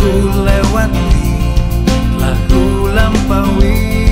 ku lewati telah ku lampaui.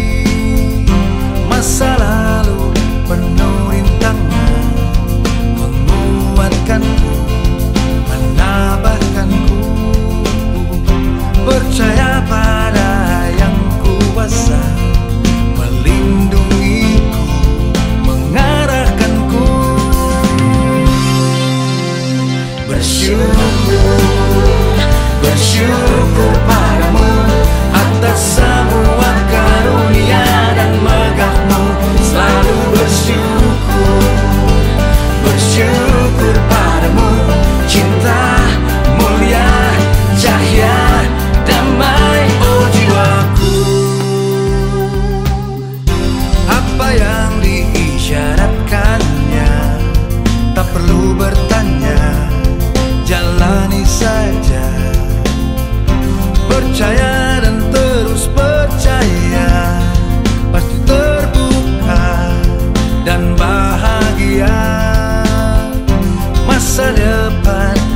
Bertanya Jalani saja. Percaya dan terus percaya Pasti terbuka Dan bahagia. Masa depan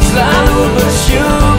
Selalu bersyukur.